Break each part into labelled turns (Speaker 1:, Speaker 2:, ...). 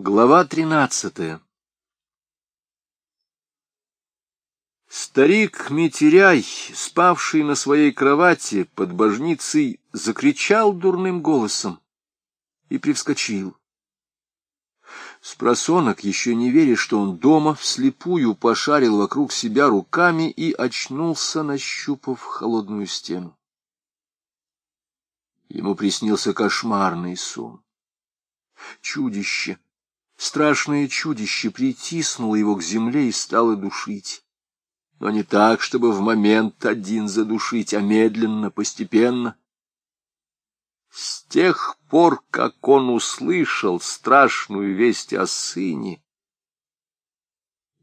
Speaker 1: Глава тринадцатая Старик Митеряй, спавший на своей кровати под божницей, закричал дурным голосом и привскочил. Спросонок, еще не веря, что он дома, вслепую пошарил вокруг себя руками и очнулся, нащупав холодную стену. Ему приснился кошмарный сон. Чудище, страшное чудище притиснуло его к земле и стало душить. Но не так, чтобы в момент один задушить, а медленно, постепенно. С тех пор, как он услышал страшную весть о сыне,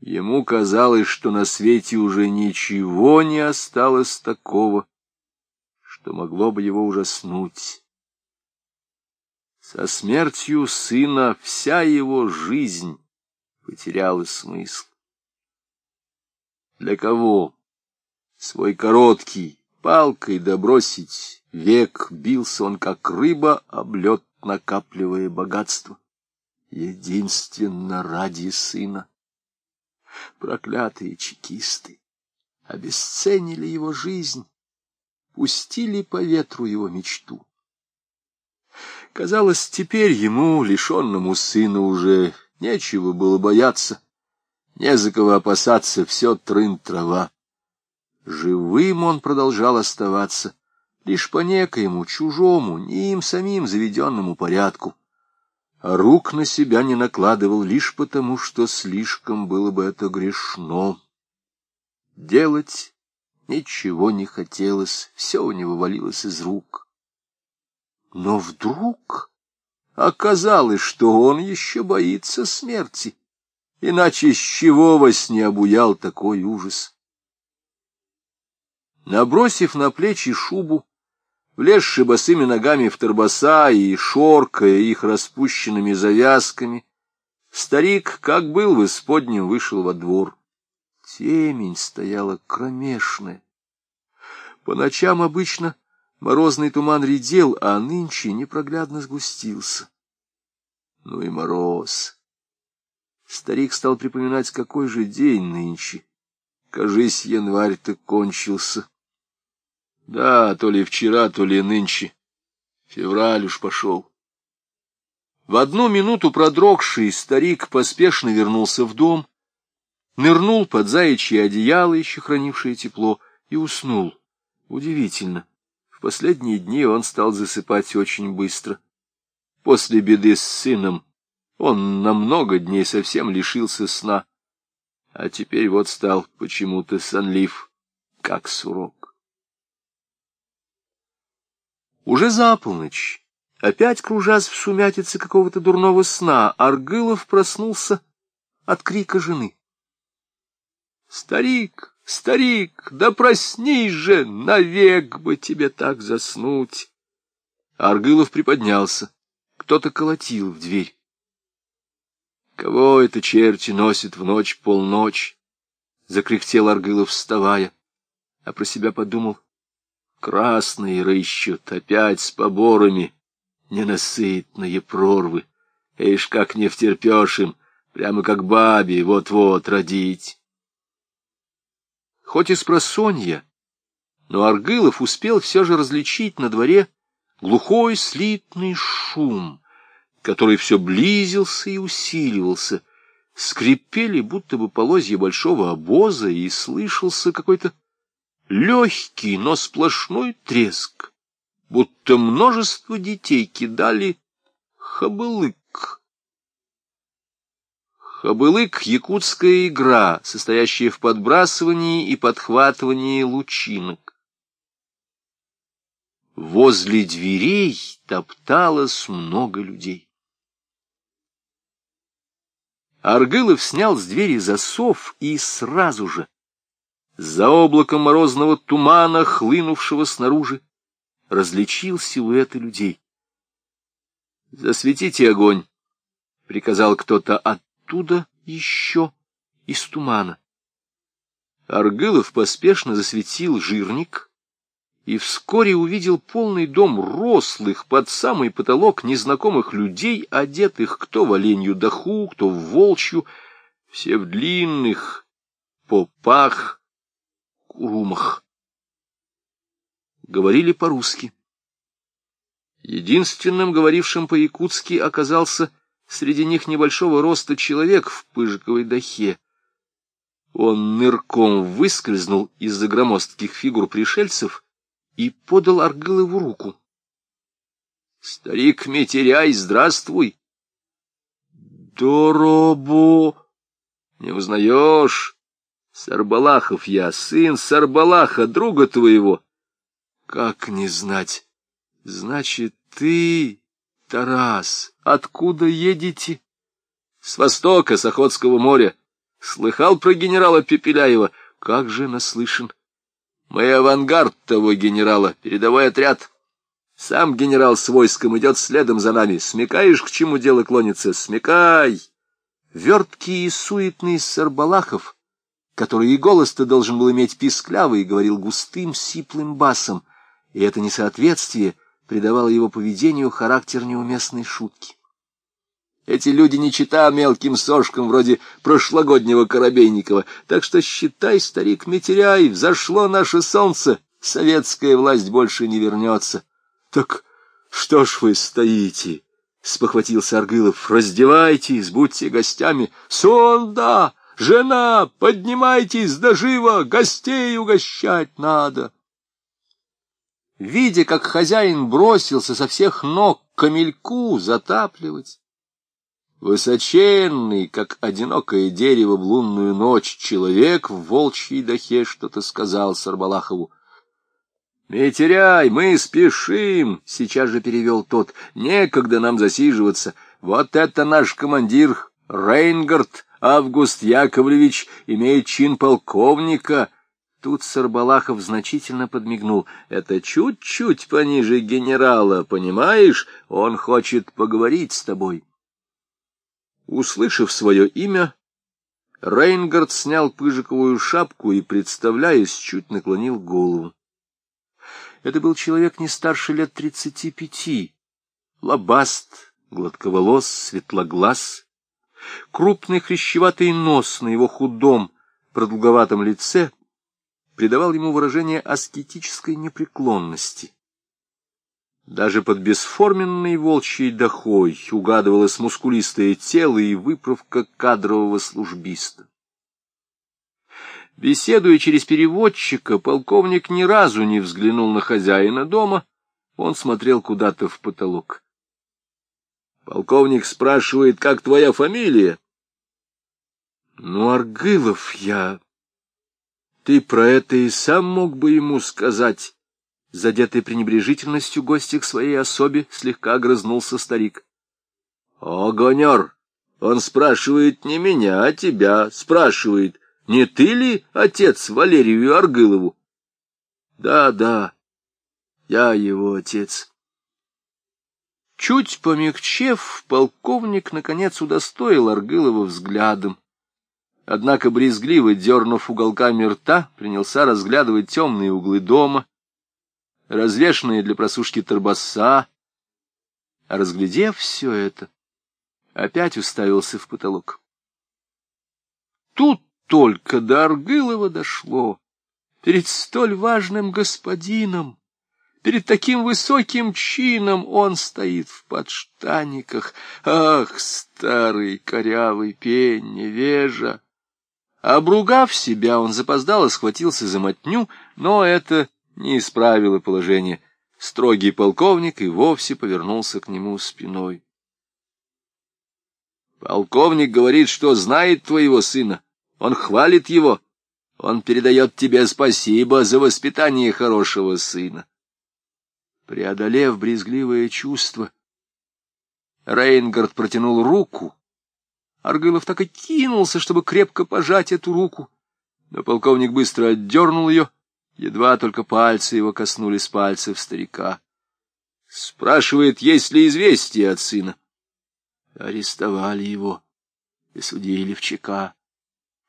Speaker 1: ему казалось, что на свете уже ничего не осталось такого, что могло бы его ужаснуть. Со смертью сына вся его жизнь потеряла смысл. Для кого? Свой короткий, палкой добросить век бился он, как рыба, об лед, накапливая богатство. Единственно ради сына. Проклятые чекисты обесценили его жизнь, пустили по ветру его мечту. Казалось, теперь ему, лишенному сына, уже нечего было бояться, не за кого опасаться, все трын-трава. Живым он продолжал оставаться, лишь по некоему чужому, не им самим заведенному порядку, а рук на себя не накладывал лишь потому, что слишком было бы это грешно. Делать Ничего не хотелось, все у него валилось из рук. Но вдруг оказалось, что он еще боится смерти, иначе с чего во сне обуял такой ужас? Набросив на плечи шубу, влезши босыми ногами в торбоса и шоркая их распущенными завязками, старик, как был в исподнем, вышел во двор. Темень стояла кромешная. По ночам обычно морозный туман редел, а нынче непроглядно сгустился. Ну и мороз. Старик стал припоминать, какой же день нынче. Кажись, январь-то кончился. Да, то ли вчера, то ли нынче. Февраль уж пошел. В одну минуту продрогший старик поспешно вернулся в дом, нырнул под заячье одеяло, еще хранившее тепло, и уснул. Удивительно. В последние дни он стал засыпать очень быстро. После беды с сыном он на много дней совсем лишился сна, а теперь вот стал почему-то сонлив, как сурок. Уже за полночь, опять кружась в сумятице какого-то дурного сна, Аргылов проснулся от крика жены. Старик, старик, да проснись же, навек бы тебе так заснуть. Аргылов приподнялся. Кто-то колотил в дверь. Кого это черти носит в ночь полночь? Закряхтел Аргылов, вставая, а про себя подумал. Красные рыщут опять с поборами, ненасытные прорвы. Эйш, как не втерпешь им, прямо как бабе вот-вот родить хоть и спросонья, но Аргылов успел все же различить на дворе глухой слитный шум, который все близился и усиливался, скрипели будто бы полозья большого обоза, и слышался какой-то легкий, но сплошной треск, будто множество детей кидали хабылык. Кобылык — якутская игра, состоящая в подбрасывании и подхватывании лучинок. Возле дверей топталось много людей. Аргылов снял с двери засов и сразу же, за облаком морозного тумана, хлынувшего снаружи, различил силуэты людей. «Засветите огонь!» — приказал кто-то от оттуда еще из тумана. Аргылов поспешно засветил жирник и вскоре увидел полный дом рослых под самый потолок незнакомых людей, одетых кто в оленью даху, кто в волчью, все в длинных попах, курумах. Говорили по-русски. Единственным говорившим по-якутски оказался среди них небольшого роста человек в пыжиковой дахе. Он нырком выскользнул из-за громоздких фигур пришельцев и подал Аргылову руку. — Старик Метеряй, здравствуй! — Доробо! Не узнаешь? Сарбалахов я, сын Сарбалаха, друга твоего. — Как не знать? Значит, ты, Тарас, откуда едете? — С востока, с Охотского моря. Слыхал про генерала Пепеляева? Как же наслышан. Мы авангард того генерала, передовой отряд. Сам генерал с войском идет следом за нами. Смекаешь, к чему дело клонится? Смекай! Верткий и суетный Сарбалахов, который и голос-то должен был иметь писклявый, говорил густым, сиплым басом, и это несоответствие придавало его поведению характер неуместной шутки. Эти люди не чита мелким сошкам вроде прошлогоднего Коробейникова, так что считай, старик Метеряй, взошло наше солнце, советская власть больше не вернется. — Так что ж вы стоите? — спохватился Аргылов. — Раздевайтесь, будьте гостями. — Сонда! Жена! Поднимайтесь, да живо! Гостей угощать надо! Видя, как хозяин бросился со всех ног камельку затапливать, Высоченный, как одинокое дерево в лунную ночь, человек в волчьей дахе что-то сказал Сарбалахову. — Не теряй, мы спешим, — сейчас же перевел тот. — Некогда нам засиживаться. Вот это наш командир Рейнгард Август Яковлевич имеет чин полковника. Тут Сарбалахов значительно подмигнул. Это чуть-чуть пониже генерала, понимаешь? Он хочет поговорить с тобой. Услышав свое имя, Рейнгард снял пыжиковую шапку и, представляясь, чуть наклонил голову. Это был человек не старше лет тридцати пяти, лобаст, гладковолос, светлоглаз, крупный хрящеватый нос на его худом, продолговатом лице придавал ему выражение аскетической непреклонности. Даже под бесформенной волчьей дохой угадывалось мускулистое тело и выправка кадрового службиста. Беседуя через переводчика, полковник ни разу не взглянул на хозяина дома, он смотрел куда-то в потолок. Полковник спрашивает, как твоя фамилия? Ну, Аргылов я. Ты про это и сам мог бы ему сказать. Задетый пренебрежительностью гостя к своей особе, слегка грызнулся старик. — О, гонер! Он спрашивает не меня, а тебя. Спрашивает, не ты ли отец Валерию Аргылову? — Да, да, я его отец. Чуть помягчев, полковник, наконец, удостоил Аргылова взглядом. Однако, брезгливо дернув уголками рта, принялся разглядывать темные углы дома, развешанные для просушки торбоса, а разглядев все это, опять уставился в потолок. Тут только до Аргылова дошло. Перед столь важным господином, перед таким высоким чином он стоит в подштаниках. Ах, старый корявый пень, невежа! Обругав себя, он запоздало схватился за мотню, но это не исправило положение. Строгий полковник и вовсе повернулся к нему спиной. Полковник говорит, что знает твоего сына. Он хвалит его. Он передает тебе спасибо за воспитание хорошего сына. Преодолев брезгливое чувство, Рейнгард протянул руку. Аргылов так и кинулся, чтобы крепко пожать эту руку. Но полковник быстро отдернул ее Едва только пальцы его коснулись пальцев старика. Спрашивает, есть ли известие от сына. Арестовали его и судили в ЧК.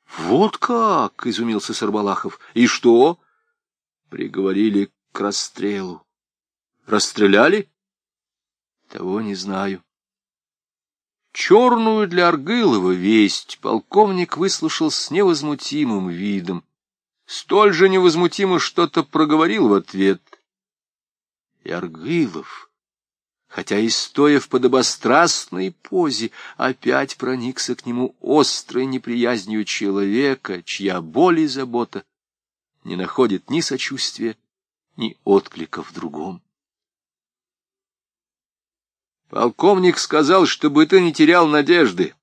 Speaker 1: — Вот как! — изумился Сарбалахов. — И что? — Приговорили к расстрелу. Расстреляли? Того не знаю. Черную для Аргылова весть полковник выслушал с невозмутимым видом. Столь же невозмутимо что-то проговорил в ответ. И Аргылов, хотя и стоя в подобострастной позе, опять проникся к нему острой неприязнью человека, чья боль и забота не находит ни сочувствия, ни отклика в другом. Полковник сказал, чтобы ты не терял надежды.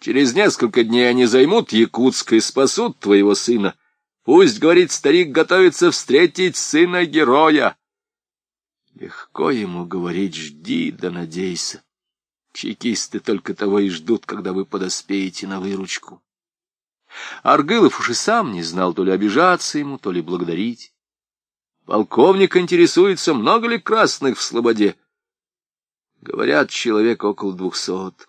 Speaker 1: Через несколько дней они займут Якутск и спасут твоего сына. Пусть, говорит старик, готовится встретить сына героя. Легко ему говорить «жди да надейся». Чекисты только того и ждут, когда вы подоспеете на выручку. Аргылов уж и сам не знал, то ли обижаться ему, то ли благодарить. Полковник интересуется, много ли красных в Слободе. Говорят, человек около двухсот.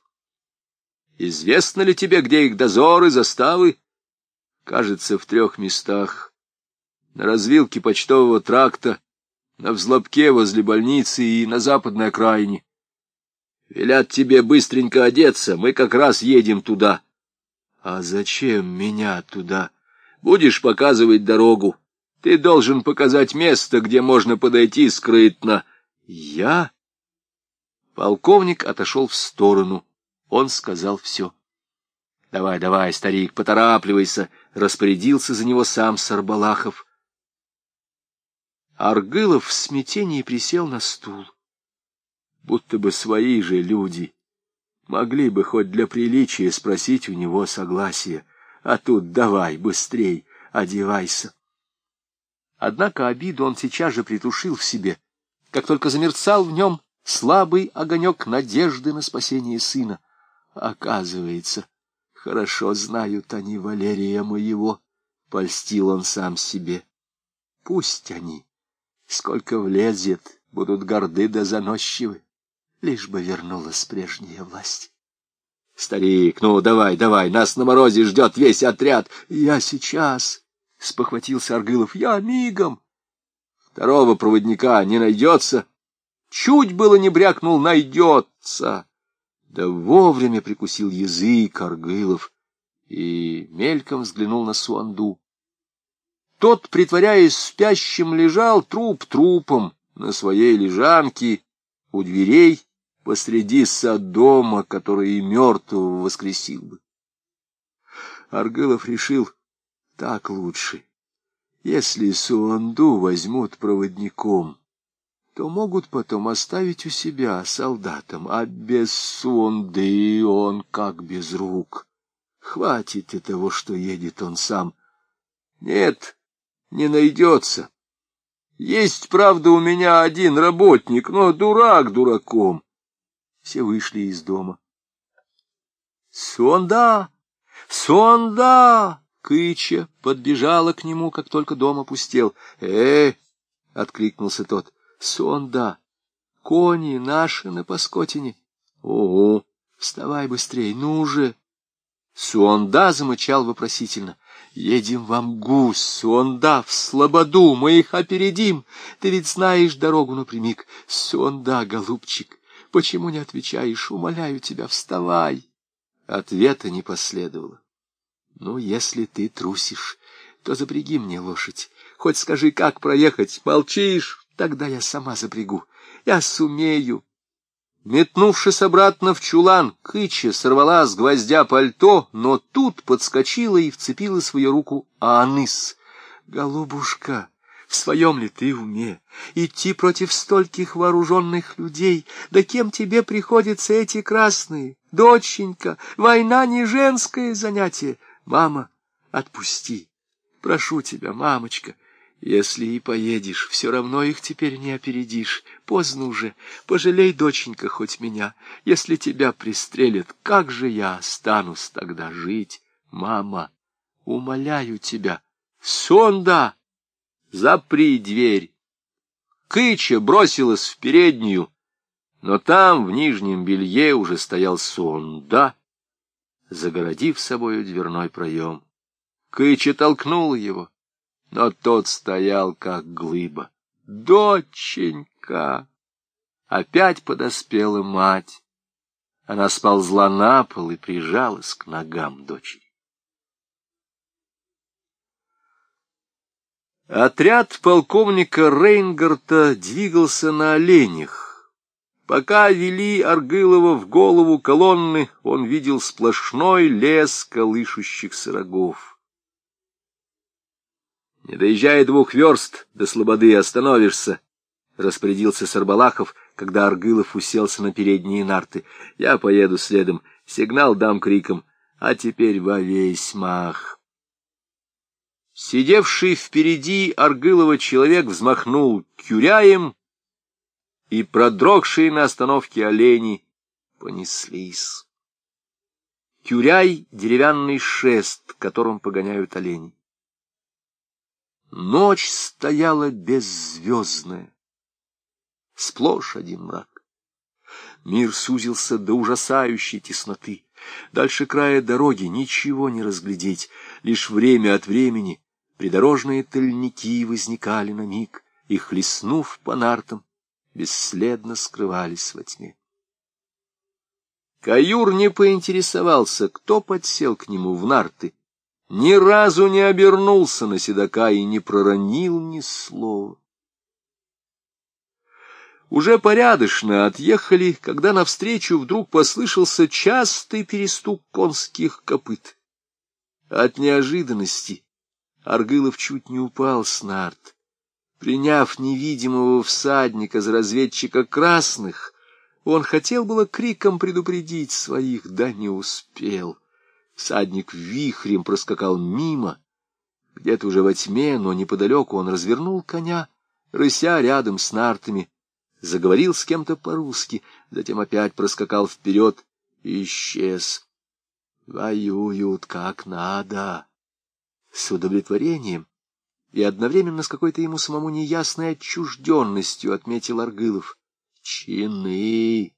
Speaker 1: Известно ли тебе, где их дозоры, заставы? Кажется, в трех местах. На развилке почтового тракта, на взлобке возле больницы и на западной окраине. Велят тебе быстренько одеться, мы как раз едем туда. А зачем меня туда? Будешь показывать дорогу. Ты должен показать место, где можно подойти скрытно. Я? Полковник отошел в сторону. Он сказал все. — Давай, давай, старик, поторапливайся, — распорядился за него сам Сарбалахов. Аргылов в смятении присел на стул. Будто бы свои же люди могли бы хоть для приличия спросить у него согласия, а тут давай, быстрей, одевайся. Однако обиду он сейчас же притушил в себе, как только замерцал в нем слабый огонек надежды на спасение сына. Оказывается, хорошо знают они Валерия моего, — польстил он сам себе. Пусть они, сколько влезет, будут горды да заносчивы, лишь бы вернулась прежняя власть. Старик, ну давай, давай, нас на морозе ждет весь отряд. Я сейчас, — спохватился Аргылов, — я мигом. Второго проводника не найдется, — Чуть было не брякнул «найдется». Да вовремя прикусил язык Аргылов и мельком взглянул на Суанду. Тот, притворяясь спящим, лежал труп трупом на своей лежанке у дверей посреди садома, который и мертвого воскресил бы. Аргылов решил, так лучше, если Суанду возьмут проводником то могут потом оставить у себя солдатам, а без сонды он как без рук. Хватит и того, что едет он сам. Нет, не найдется. Есть, правда, у меня один работник, но дурак дураком. Все вышли из дома. «Сонда! Сонда!» Кыча подбежала к нему, как только дом опустел. «Э!» — откликнулся тот. Сонда, кони наши на Паскотине. Ого, вставай быстрей, ну же. Суонда замычал вопросительно. Едем в Амгус, Суонда, в Слободу, мы их опередим. Ты ведь знаешь дорогу напрямик. Суонда, голубчик, почему не отвечаешь? Умоляю тебя, вставай. Ответа не последовало. Ну, если ты трусишь, то запряги мне лошадь. Хоть скажи, как проехать. Молчишь? Тогда я сама запрягу. Я сумею. Метнувшись обратно в чулан, Кыча сорвала с гвоздя пальто, но тут подскочила и вцепила свою руку Аныс. «Голубушка, в своем ли ты уме? Идти против стольких вооруженных людей? Да кем тебе приходятся эти красные? Доченька, война не женское занятие. Мама, отпусти. Прошу тебя, мамочка, если и поедешь, все равно их теперь не опередишь. Поздно уже. Пожалей, доченька, хоть меня. Если тебя пристрелят, как же я останусь тогда жить? Мама, умоляю тебя. Сонда! Запри дверь. Кыча бросилась в переднюю, но там, в нижнем белье, уже стоял сонда, загородив собою дверной проем. Кыча толкнула его но тот стоял как глыба. Доченька! Опять подоспела мать. Она сползла на пол и прижалась к ногам дочери. Отряд полковника Рейнгарта двигался на оленях. Пока вели Аргылова в голову колонны, он видел сплошной лес колышущихся рогов. «Не доезжая двух верст до слободы, остановишься», — распорядился Сарбалахов, когда Аргылов уселся на передние нарты. «Я поеду следом, сигнал дам криком, а теперь во весь мах». Сидевший впереди Аргылова человек взмахнул кюряем, и продрогшие на остановке олени понеслись. Кюряй — деревянный шест, которым погоняют оленей. Ночь стояла беззвездная, сплошь один мрак. Мир сузился до ужасающей тесноты. Дальше края дороги ничего не разглядеть, лишь время от времени Придорожные тальники возникали на миг, и, хлестнув по нартам, бесследно скрывались во тьме. Каюр не поинтересовался, кто подсел к нему в нарты, ни разу не обернулся на седока и не проронил ни слова. Уже порядочно отъехали, когда навстречу вдруг послышался частый перестук конских копыт. От неожиданности Аргылов чуть не упал с нарт. Приняв невидимого всадника за разведчика красных, он хотел было криком предупредить своих, да не успел. Всадник вихрем проскакал мимо. Где-то уже во тьме, но неподалеку он развернул коня, рыся рядом с нартами, заговорил с кем-то по-русски, затем опять проскакал вперед и исчез. Воюют как надо с удовлетворением и одновременно с какой-то ему самому неясной отчужденностью отметил Аргылов. Чины!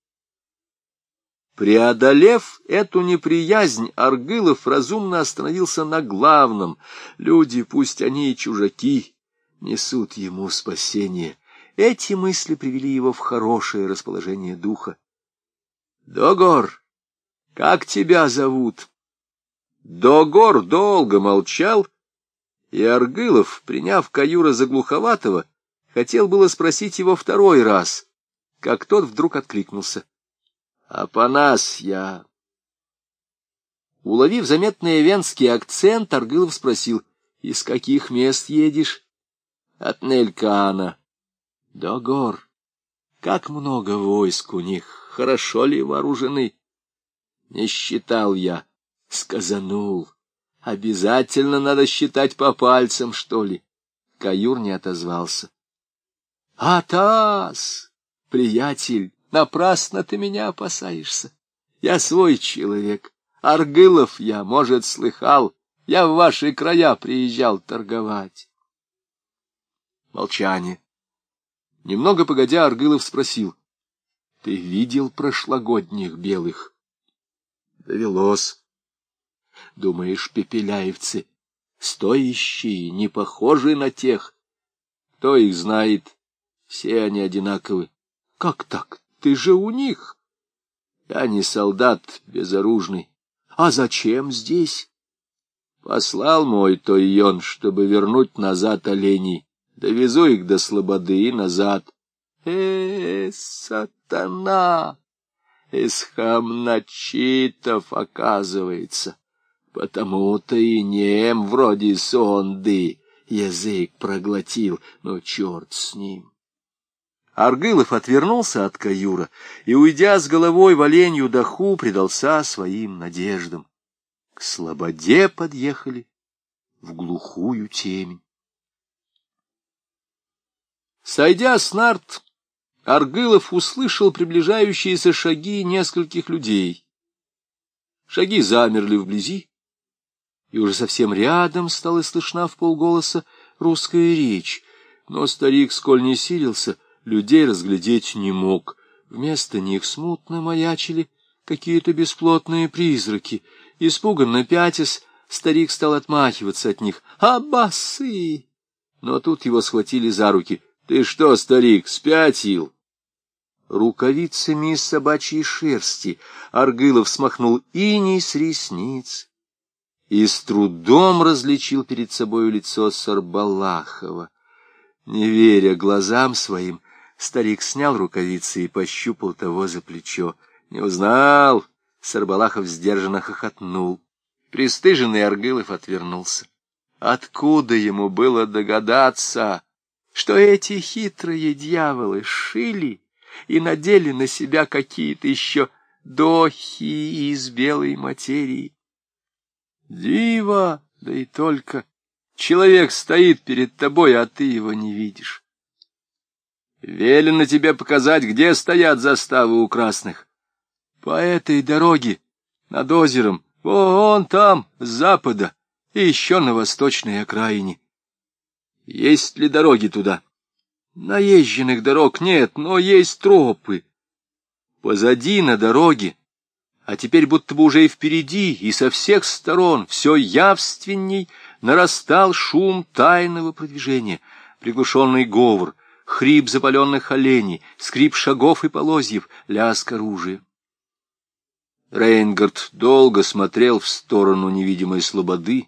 Speaker 1: Преодолев эту неприязнь, Аргылов разумно остановился на главном. Люди, пусть они и чужаки, несут ему спасение. Эти мысли привели его в хорошее расположение духа. — Догор, как тебя зовут? Догор долго молчал, и Аргылов, приняв Каюра за глуховатого, хотел было спросить его второй раз, как тот вдруг откликнулся. — Апанас я. Уловив заметный венский акцент, Аргылов спросил, — Из каких мест едешь? — От Нелькана. — До гор. Как много войск у них, хорошо ли вооружены? — Не считал я сказанул. Обязательно надо считать по пальцам, что ли? Каюр не отозвался. Атас, приятель, напрасно ты меня опасаешься. Я свой человек. Аргылов я, может, слыхал. Я в ваши края приезжал торговать. Молчание. Немного погодя, Аргылов спросил. — Ты видел прошлогодних белых? Довелось. Думаешь, пепеляевцы, стоящие, не похожи на тех? Кто их знает? Все они одинаковы. Как так? Ты же у них. Я не солдат безоружный. А зачем здесь? Послал мой Тойон, чтобы вернуть назад оленей. Довезу их до слободы и назад. Э, сатана! Из хамначитов, оказывается. Потому-то и нем вроде сонды язык проглотил, но черт с ним. Аргылов отвернулся от каюра и, уйдя с головой в оленью даху, предался своим надеждам. К слободе подъехали в глухую темень. Сойдя с нарт, Аргылов услышал приближающиеся шаги нескольких людей. Шаги замерли вблизи, и уже совсем рядом стала слышна в полголоса русская речь. Но старик, сколь не силился, людей разглядеть не мог. Вместо них смутно маячили какие-то бесплотные призраки. Испуганно пятясь, старик стал отмахиваться от них. «Абасы!» Но тут его схватили за руки. Ты что, старик, спятил?
Speaker 2: Рукавицами из собачьей шерсти Аргылов смахнул иней с ресниц и с трудом различил перед собою лицо Сарбалахова. Не веря глазам своим, старик снял рукавицы и пощупал того за плечо. Не узнал. Сарбалахов сдержанно хохотнул. Престыженный Аргылов отвернулся. Откуда ему было догадаться, что эти хитрые дьяволы шили и надели на себя какие-то еще дохи из белой материи? Диво, да и только. Человек стоит перед тобой, а ты его не видишь. Велено тебе показать, где стоят заставы у красных. По этой дороге, над озером, вон там, с запада, и еще на восточной окраине. Есть ли дороги туда? Наезженных дорог нет, но есть тропы. Позади на дороге а теперь будто бы уже и впереди, и со всех сторон все явственней нарастал шум тайного продвижения, приглушенный говор, хрип запаленных оленей, скрип шагов и полозьев, лязг оружия. Рейнгард долго смотрел в сторону невидимой слободы,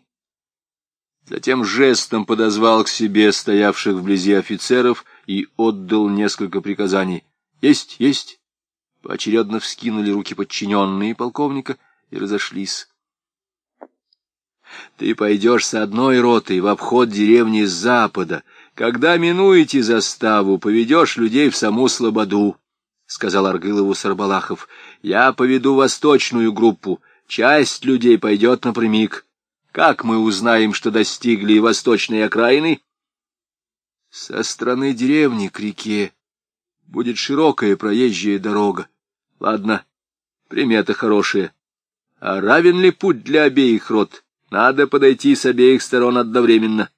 Speaker 2: затем жестом подозвал к себе стоявших вблизи офицеров и отдал несколько приказаний. «Есть, есть!» Поочередно вскинули руки подчиненные полковника и разошлись. Ты пойдешь с одной ротой в обход деревни с запада. Когда минуете заставу, поведешь людей в саму Слободу, — сказал Аргылову Сарбалахов. Я поведу восточную группу. Часть людей пойдет напрямик. Как мы узнаем, что достигли восточной окраины? Со стороны деревни к реке будет широкая проезжая дорога. Ладно, примета хорошая. А равен ли путь для обеих рот? Надо подойти с обеих сторон одновременно.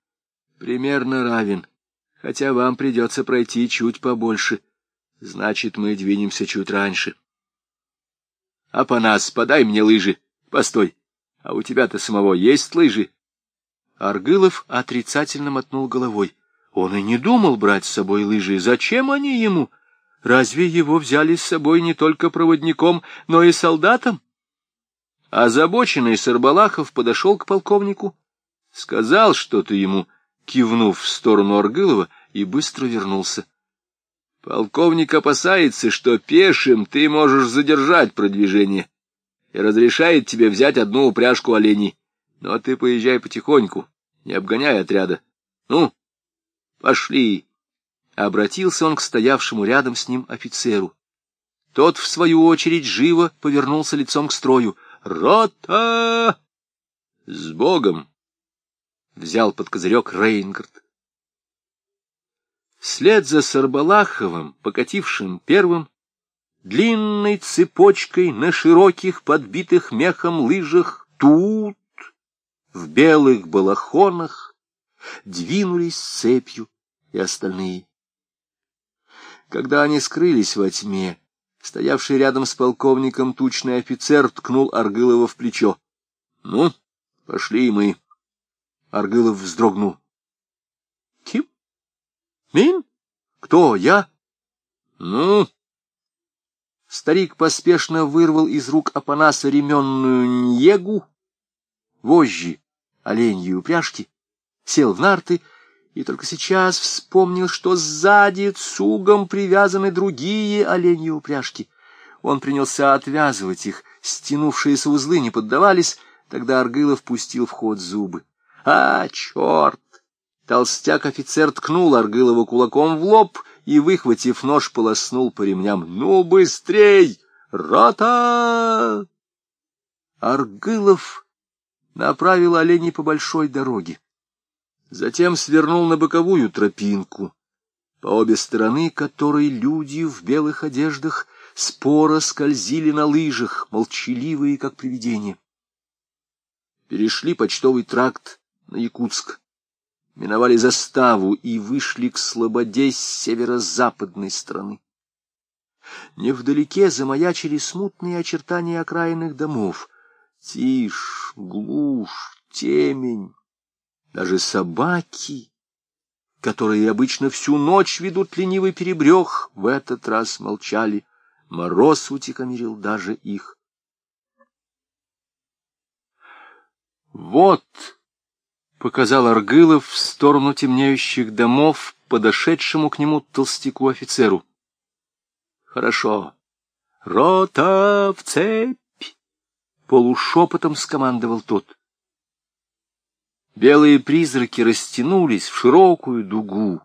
Speaker 2: Примерно равен, хотя вам придется пройти чуть побольше. Значит, мы двинемся чуть раньше. А по нас подай мне лыжи. Постой, а у тебя-то самого есть лыжи? Аргылов отрицательно мотнул головой. Он и не думал брать с собой лыжи. Зачем они ему? — Разве его взяли с собой не только проводником, но и солдатом? Озабоченный Сарбалахов подошел к полковнику, сказал что-то ему, кивнув в сторону Аргылова, и быстро вернулся. Полковник опасается, что пешим ты можешь задержать продвижение и разрешает тебе взять одну упряжку оленей. Но ты поезжай потихоньку, не обгоняй отряда. Ну, пошли. Обратился он к стоявшему рядом с ним офицеру. Тот, в свою очередь, живо повернулся лицом к строю. «Рота! С Богом!» Взял под козырек Рейнгард. Вслед за Сарбалаховым, покатившим первым, длинной цепочкой на широких, подбитых мехом лыжах тут, в белых балахонах, двинулись цепью и остальные. Когда они скрылись во тьме, стоявший рядом с полковником тучный офицер ткнул Аргылова в плечо. — Ну, пошли мы. Аргылов вздрогнул. — Ким? Мин? Кто, я? — Ну? Старик поспешно вырвал из рук Апанаса ременную ньегу, вожжи оленьи упряжки, сел в нарты и только сейчас вспомнил, что сзади цугом привязаны другие оленьи упряжки. Он принялся отвязывать их, стянувшиеся узлы не поддавались, тогда Аргылов пустил в ход зубы. «А, черт!» Толстяк-офицер ткнул Аргылова кулаком в лоб и, выхватив нож, полоснул по ремням. «Ну, быстрей! Рота!» Аргылов направил оленей по большой дороге затем свернул на боковую тропинку, по обе стороны которой люди в белых одеждах споро скользили на лыжах, молчаливые, как привидения. Перешли почтовый тракт на Якутск, миновали заставу и вышли к слободе с северо-западной стороны. Невдалеке замаячили смутные очертания окраинных домов. Тишь, глушь, темень. Даже собаки
Speaker 1: которые обычно всю ночь ведут ленивый перебрех, в этот раз молчали. Мороз утекомирил даже их. «Вот», — показал Аргылов в сторону темнеющих домов, подошедшему к нему толстяку-офицеру. «Хорошо. Рота в цепь!» — полушепотом скомандовал тот. Белые призраки растянулись в широкую дугу.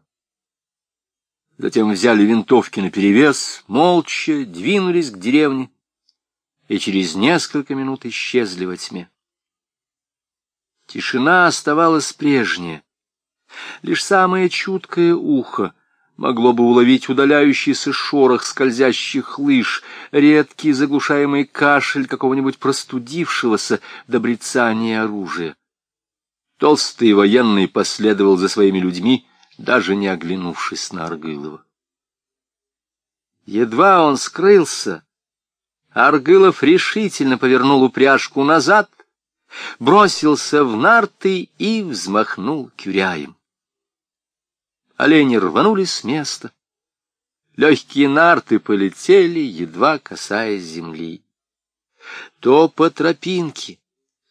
Speaker 1: Затем взяли винтовки наперевес, молча двинулись к деревне и через несколько минут исчезли во тьме. Тишина оставалась прежняя. Лишь самое чуткое ухо могло бы уловить удаляющийся шорох скользящих лыж, редкий заглушаемый кашель какого-нибудь простудившегося до брецания оружия. Толстый военный последовал за своими людьми, даже не оглянувшись на Аргылова. Едва он скрылся, Аргылов решительно повернул упряжку назад, бросился в нарты и взмахнул кюряем. Олени рванули с места. Легкие нарты полетели, едва касаясь земли. То по тропинке,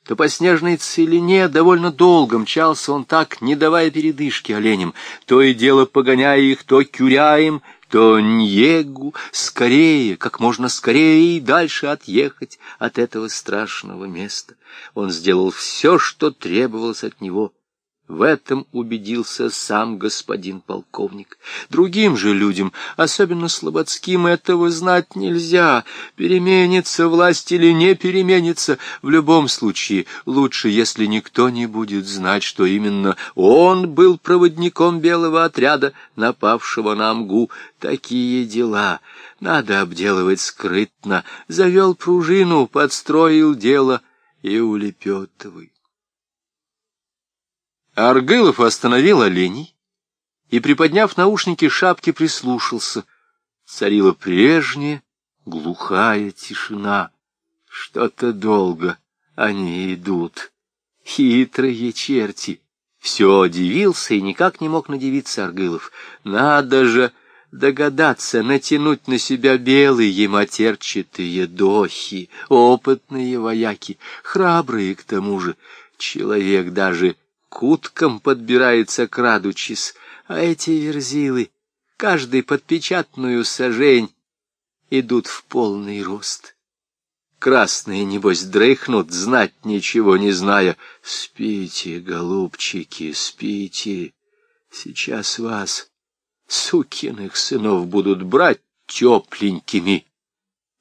Speaker 1: то по снежной целине довольно долго мчался он так, не давая передышки оленям, то и дело погоняя их то кюряем, то ньегу, скорее, как можно скорее и дальше отъехать от этого страшного места. Он сделал все, что требовалось от него — в этом убедился сам господин полковник. Другим же людям, особенно слободским, этого знать нельзя. Переменится власть или не переменится, в любом случае лучше, если никто не будет знать, что именно он был проводником белого отряда, напавшего на Амгу. Такие дела надо обделывать скрытно. Завел пружину, подстроил дело и улепетывай. Аргылов остановил оленей и, приподняв наушники шапки, прислушался. Царила прежняя глухая тишина. Что-то долго они идут. Хитрые черти. Все удивился и никак не мог надевиться Аргылов. Надо же догадаться натянуть на себя белые матерчатые дохи, опытные вояки, храбрые к тому же. Человек даже к уткам подбирается крадучись, а эти верзилы, каждый под печатную сажень, идут в полный рост. Красные, небось, дрыхнут, знать ничего не зная. Спите, голубчики, спите. Сейчас вас, сукиных сынов, будут брать тепленькими,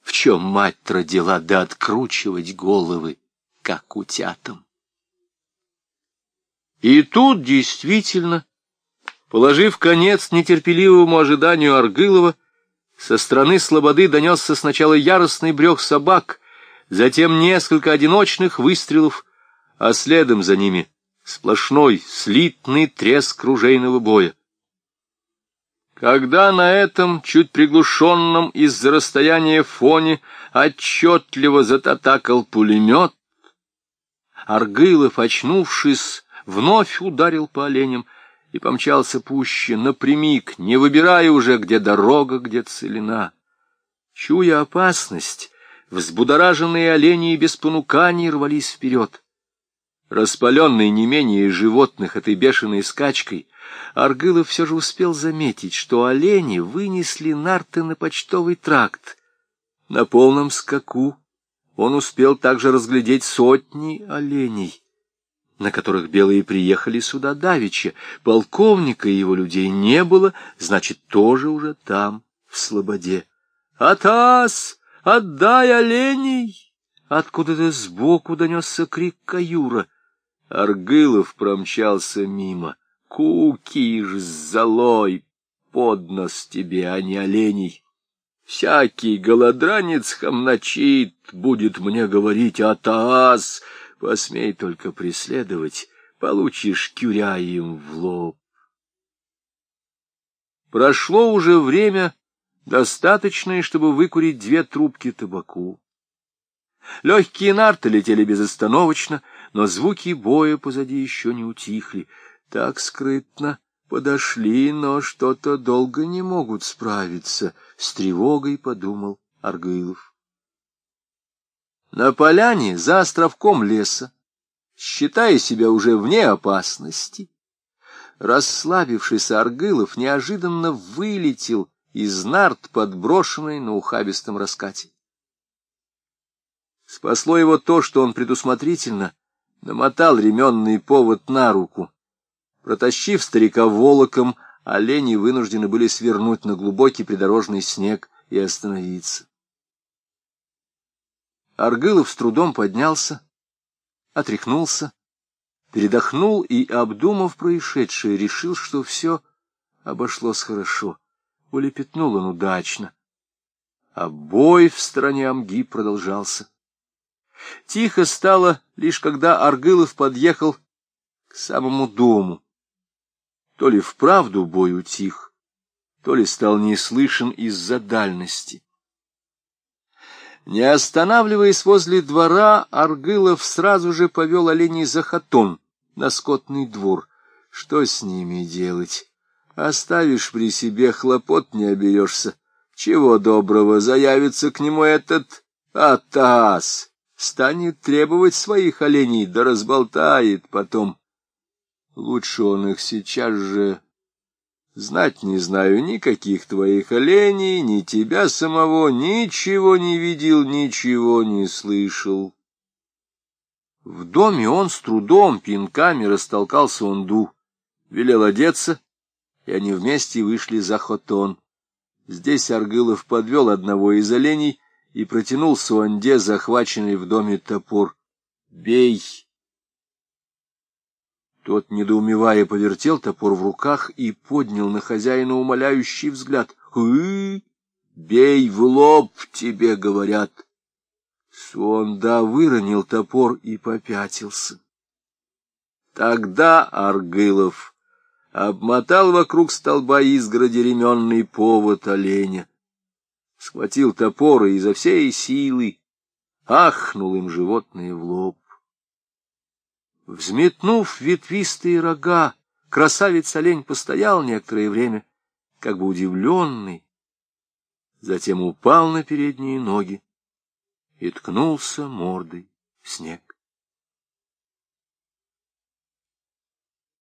Speaker 1: в чем мать родила, да откручивать головы, как утятам. И тут действительно, положив конец нетерпеливому ожиданию Аргылова, со стороны слободы донесся сначала яростный брех собак, затем несколько одиночных выстрелов, а следом за ними сплошной слитный треск ружейного боя. Когда на этом, чуть приглушенном из-за расстояния фоне, отчетливо зататакал пулемет, Аргылов, очнувшись, вновь ударил по оленям и помчался пуще, напрямик, не выбирая уже, где дорога, где целина. Чуя опасность, взбудораженные олени без понуканий рвались вперед. Распаленный не менее животных этой бешеной скачкой, Аргылов все же успел заметить, что олени вынесли нарты на почтовый тракт. На полном скаку он успел также разглядеть сотни оленей на которых белые приехали сюда давеча. Полковника и его людей не было, значит, тоже уже там, в Слободе. «Атас! Отдай оленей!» Откуда-то сбоку донесся крик каюра. Аргылов промчался мимо. «Кукиш золой! Под нос тебе, а не оленей!» Всякий голодранец хамначит, будет мне говорить «Атас!» Посмей только преследовать, получишь кюря им в лоб. Прошло уже время, достаточное, чтобы выкурить две трубки табаку. Легкие нарты летели безостановочно, но звуки боя позади еще не утихли. Так скрытно Подошли, но что-то долго не могут справиться, — с тревогой подумал Аргылов. На поляне за островком леса, считая себя уже вне опасности, расслабившийся Аргылов неожиданно вылетел из нарт, подброшенной на ухабистом раскате. Спасло его то, что он предусмотрительно намотал ременный повод на руку, Протащив старика волоком, олени вынуждены были свернуть на глубокий придорожный снег и остановиться. Аргылов с трудом поднялся, отряхнулся, передохнул и, обдумав происшедшее, решил, что все обошлось хорошо. Улепетнул он удачно. А бой в стороне Амги продолжался. Тихо стало, лишь когда Аргылов подъехал к самому дому. То ли вправду бой утих, то ли стал неслышен из-за дальности. Не останавливаясь возле двора, Аргылов сразу же повел оленей за хатон, на скотный двор. Что с ними делать? Оставишь при себе, хлопот не оберешься. Чего доброго, заявится к нему этот Атас, станет требовать своих оленей, да разболтает потом. Лучше он их сейчас же... Знать не знаю никаких твоих оленей, ни тебя самого, ничего не видел, ничего не слышал. В доме он с трудом пинками растолкал Сонду, велел одеться, и они вместе вышли за хотон. Здесь Аргылов подвел одного из оленей и протянул Суанде захваченный в доме топор. «Бей!» Тот, недоумевая, повертел топор в руках и поднял на хозяина умоляющий взгляд. «Хы! Бей в лоб, тебе говорят!» Суонда выронил топор и попятился. Тогда Аргылов обмотал вокруг столба изгороди ременный повод оленя, схватил топор и изо всей силы ахнул им животное в лоб. Взметнув ветвистые рога, красавец-олень постоял некоторое время, как бы удивленный, затем упал на передние ноги и ткнулся мордой в снег.